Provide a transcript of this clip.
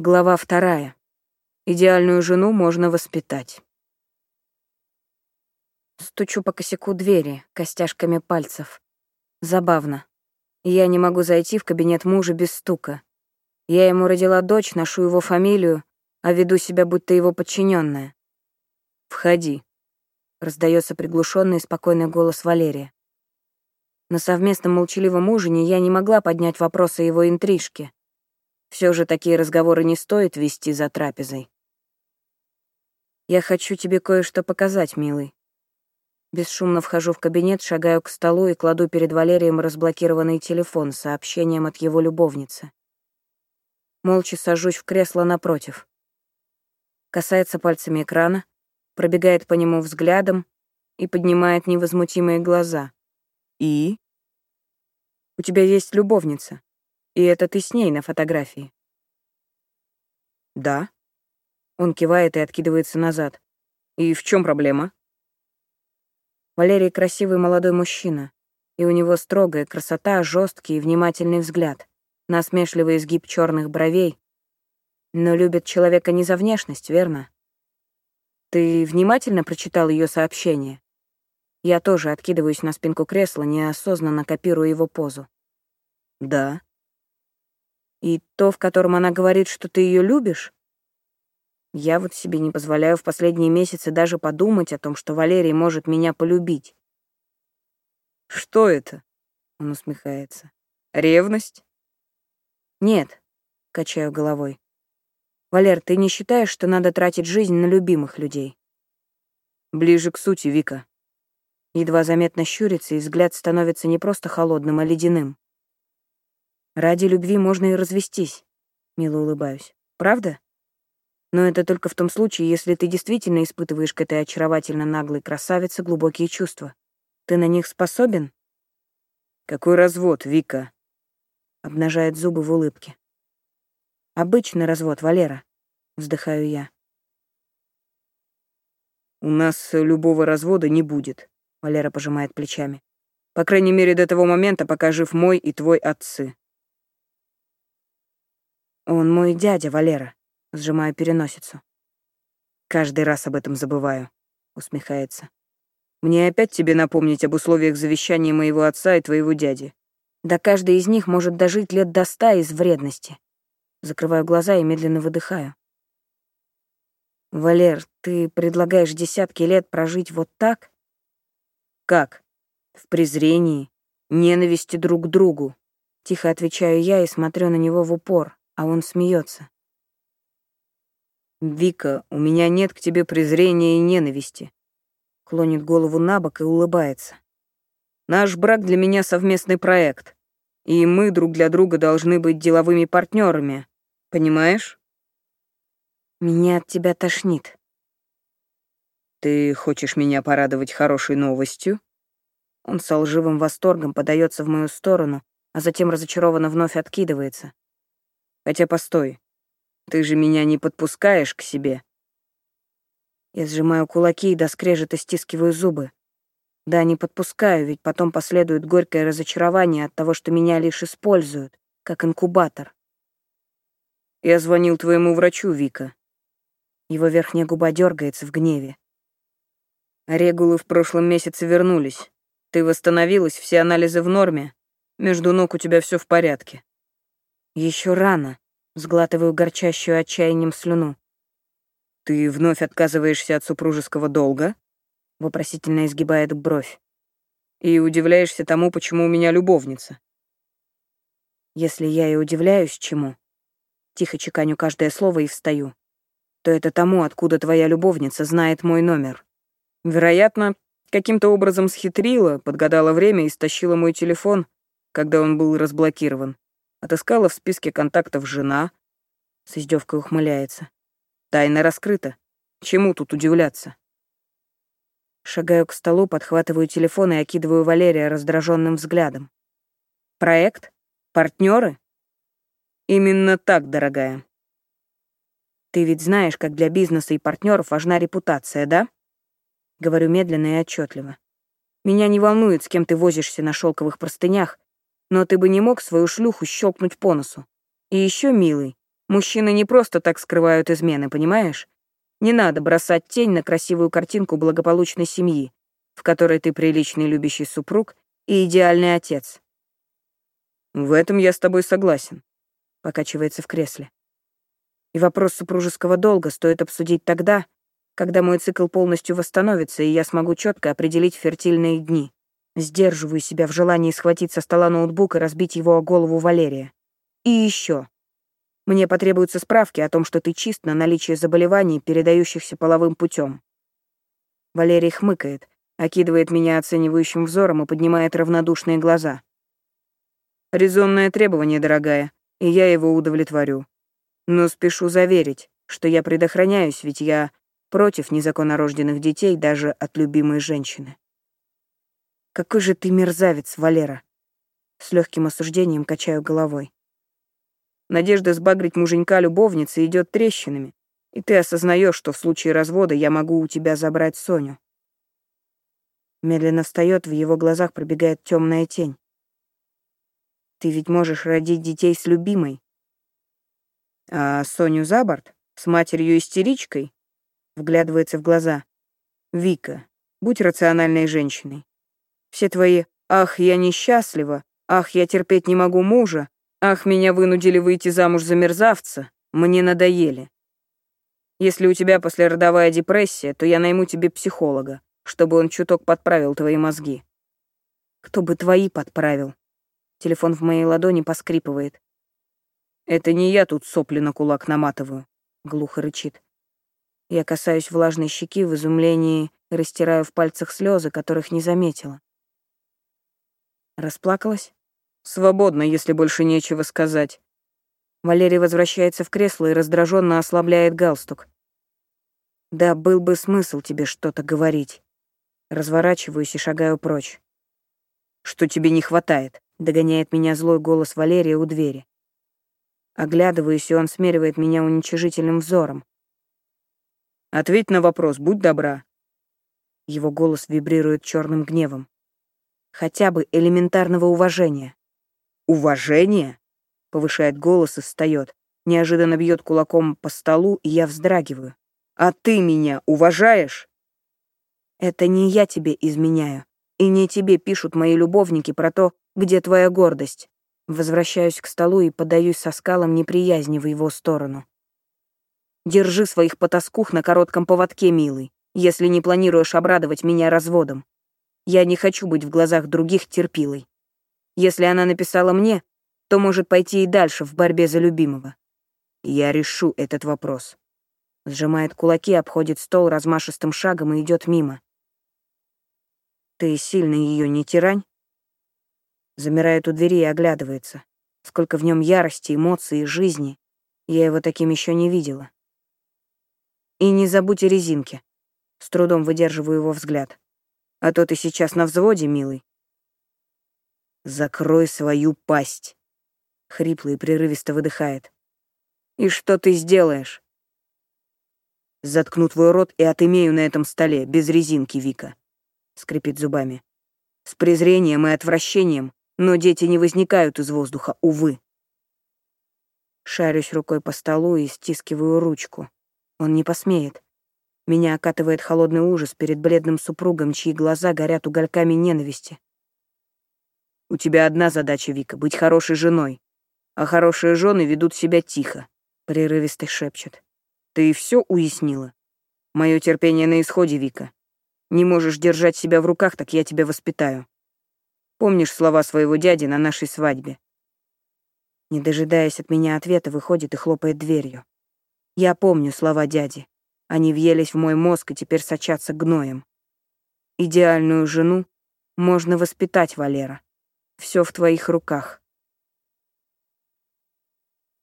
Глава вторая. Идеальную жену можно воспитать. Стучу по косяку двери костяшками пальцев. Забавно. Я не могу зайти в кабинет мужа без стука. Я ему родила дочь, ношу его фамилию, а веду себя будто его подчиненная. «Входи», — раздается приглушенный и спокойный голос Валерия. На совместном молчаливом ужине я не могла поднять вопросы его интрижки. Все же такие разговоры не стоит вести за трапезой. «Я хочу тебе кое-что показать, милый». Бесшумно вхожу в кабинет, шагаю к столу и кладу перед Валерием разблокированный телефон с сообщением от его любовницы. Молча сажусь в кресло напротив. Касается пальцами экрана, пробегает по нему взглядом и поднимает невозмутимые глаза. «И?» «У тебя есть любовница. И это ты с ней на фотографии. Да. Он кивает и откидывается назад. И в чем проблема? Валерий красивый молодой мужчина, и у него строгая красота, жесткий и внимательный взгляд, насмешливый изгиб черных бровей. Но любит человека не за внешность, верно? Ты внимательно прочитал ее сообщение? Я тоже откидываюсь на спинку кресла, неосознанно копирую его позу. Да. И то, в котором она говорит, что ты ее любишь? Я вот себе не позволяю в последние месяцы даже подумать о том, что Валерий может меня полюбить. «Что это?» — он усмехается. «Ревность?» «Нет», — качаю головой. «Валер, ты не считаешь, что надо тратить жизнь на любимых людей?» «Ближе к сути, Вика». Едва заметно щурится, и взгляд становится не просто холодным, а ледяным. Ради любви можно и развестись, мило улыбаюсь. Правда? Но это только в том случае, если ты действительно испытываешь к этой очаровательно наглой красавице глубокие чувства. Ты на них способен? Какой развод, Вика? Обнажает зубы в улыбке. Обычный развод, Валера. Вздыхаю я. У нас любого развода не будет, Валера пожимает плечами. По крайней мере, до того момента, пока жив мой и твой отцы. «Он мой дядя, Валера», — сжимаю переносицу. «Каждый раз об этом забываю», — усмехается. «Мне опять тебе напомнить об условиях завещания моего отца и твоего дяди. Да каждый из них может дожить лет до ста из вредности». Закрываю глаза и медленно выдыхаю. «Валер, ты предлагаешь десятки лет прожить вот так?» «Как? В презрении, ненависти друг к другу», — тихо отвечаю я и смотрю на него в упор, а он смеется. «Вика, у меня нет к тебе презрения и ненависти», клонит голову на бок и улыбается. «Наш брак для меня совместный проект, и мы друг для друга должны быть деловыми партнерами, понимаешь?» «Меня от тебя тошнит». «Ты хочешь меня порадовать хорошей новостью?» Он с лживым восторгом подается в мою сторону, а затем разочарованно вновь откидывается. Хотя постой, ты же меня не подпускаешь к себе. Я сжимаю кулаки и до скрежета стискиваю зубы. Да, не подпускаю, ведь потом последует горькое разочарование от того, что меня лишь используют, как инкубатор. Я звонил твоему врачу, Вика. Его верхняя губа дергается в гневе. Регулы в прошлом месяце вернулись. Ты восстановилась, все анализы в норме. Между ног у тебя все в порядке. Еще рано. Сглатываю горчащую отчаянием слюну. «Ты вновь отказываешься от супружеского долга?» Вопросительно изгибает бровь. «И удивляешься тому, почему у меня любовница?» Если я и удивляюсь чему, тихо чеканю каждое слово и встаю, то это тому, откуда твоя любовница знает мой номер. Вероятно, каким-то образом схитрила, подгадала время и стащила мой телефон, когда он был разблокирован. Отыскала в списке контактов жена. С издевкой ухмыляется. Тайна раскрыта. Чему тут удивляться? Шагаю к столу, подхватываю телефон и окидываю Валерия раздраженным взглядом. Проект? Партнеры? Именно так, дорогая. Ты ведь знаешь, как для бизнеса и партнеров важна репутация, да? Говорю медленно и отчетливо. Меня не волнует, с кем ты возишься на шелковых простынях но ты бы не мог свою шлюху щелкнуть по носу. И еще, милый, Мужчины не просто так скрывают измены, понимаешь? Не надо бросать тень на красивую картинку благополучной семьи, в которой ты приличный любящий супруг и идеальный отец. В этом я с тобой согласен, покачивается в кресле. И вопрос супружеского долга стоит обсудить тогда, когда мой цикл полностью восстановится, и я смогу четко определить фертильные дни. Сдерживаю себя в желании схватить со стола ноутбук и разбить его о голову Валерия. И еще. Мне потребуются справки о том, что ты чист на наличие заболеваний, передающихся половым путем. Валерий хмыкает, окидывает меня оценивающим взором и поднимает равнодушные глаза. Резонное требование, дорогая, и я его удовлетворю. Но спешу заверить, что я предохраняюсь, ведь я против незаконнорожденных детей даже от любимой женщины. Какой же ты мерзавец, Валера. С легким осуждением качаю головой. Надежда сбагрить муженька любовницы идет трещинами, и ты осознаешь, что в случае развода я могу у тебя забрать Соню. Медленно встает, в его глазах пробегает темная тень. Ты ведь можешь родить детей с любимой. А Соню за борт? С матерью-истеричкой? Вглядывается в глаза. Вика, будь рациональной женщиной. Все твои «ах, я несчастлива», «ах, я терпеть не могу мужа», Ах, меня вынудили выйти замуж за мерзавца, мне надоели. Если у тебя послеродовая депрессия, то я найму тебе психолога, чтобы он чуток подправил твои мозги. Кто бы твои подправил? Телефон в моей ладони поскрипывает. Это не я тут сопли на кулак наматываю, глухо рычит. Я касаюсь влажной щеки в изумлении, растираю в пальцах слезы, которых не заметила. Расплакалась? Свободно, если больше нечего сказать. Валерий возвращается в кресло и раздраженно ослабляет галстук. Да, был бы смысл тебе что-то говорить. Разворачиваюсь и шагаю прочь. Что тебе не хватает? Догоняет меня злой голос Валерия у двери. Оглядываюсь, и он смеривает меня уничижительным взором. Ответь на вопрос, будь добра. Его голос вибрирует черным гневом. Хотя бы элементарного уважения. «Уважение?» — повышает голос и встает. Неожиданно бьет кулаком по столу, и я вздрагиваю. «А ты меня уважаешь?» «Это не я тебе изменяю, и не тебе пишут мои любовники про то, где твоя гордость». Возвращаюсь к столу и подаюсь со скалом неприязни в его сторону. «Держи своих потаскух на коротком поводке, милый, если не планируешь обрадовать меня разводом. Я не хочу быть в глазах других терпилой. Если она написала мне, то может пойти и дальше в борьбе за любимого. Я решу этот вопрос. Сжимает кулаки, обходит стол размашистым шагом и идет мимо. Ты сильно ее не тирань? Замирает у двери и оглядывается. Сколько в нем ярости, эмоций и жизни. Я его таким еще не видела. И не забудь о резинке. С трудом выдерживаю его взгляд. А то ты сейчас на взводе, милый. «Закрой свою пасть!» Хрипло и прерывисто выдыхает. «И что ты сделаешь?» «Заткну твой рот и отымею на этом столе, без резинки, Вика», — скрипит зубами. «С презрением и отвращением, но дети не возникают из воздуха, увы». Шарюсь рукой по столу и стискиваю ручку. Он не посмеет. Меня окатывает холодный ужас перед бледным супругом, чьи глаза горят угольками ненависти. У тебя одна задача, Вика, быть хорошей женой. А хорошие жены ведут себя тихо, прерывисто шепчет. Ты все уяснила? Мое терпение на исходе, Вика. Не можешь держать себя в руках, так я тебя воспитаю. Помнишь слова своего дяди на нашей свадьбе? Не дожидаясь от меня ответа, выходит и хлопает дверью. Я помню слова дяди. Они въелись в мой мозг и теперь сочатся гноем. Идеальную жену можно воспитать, Валера. Все в твоих руках.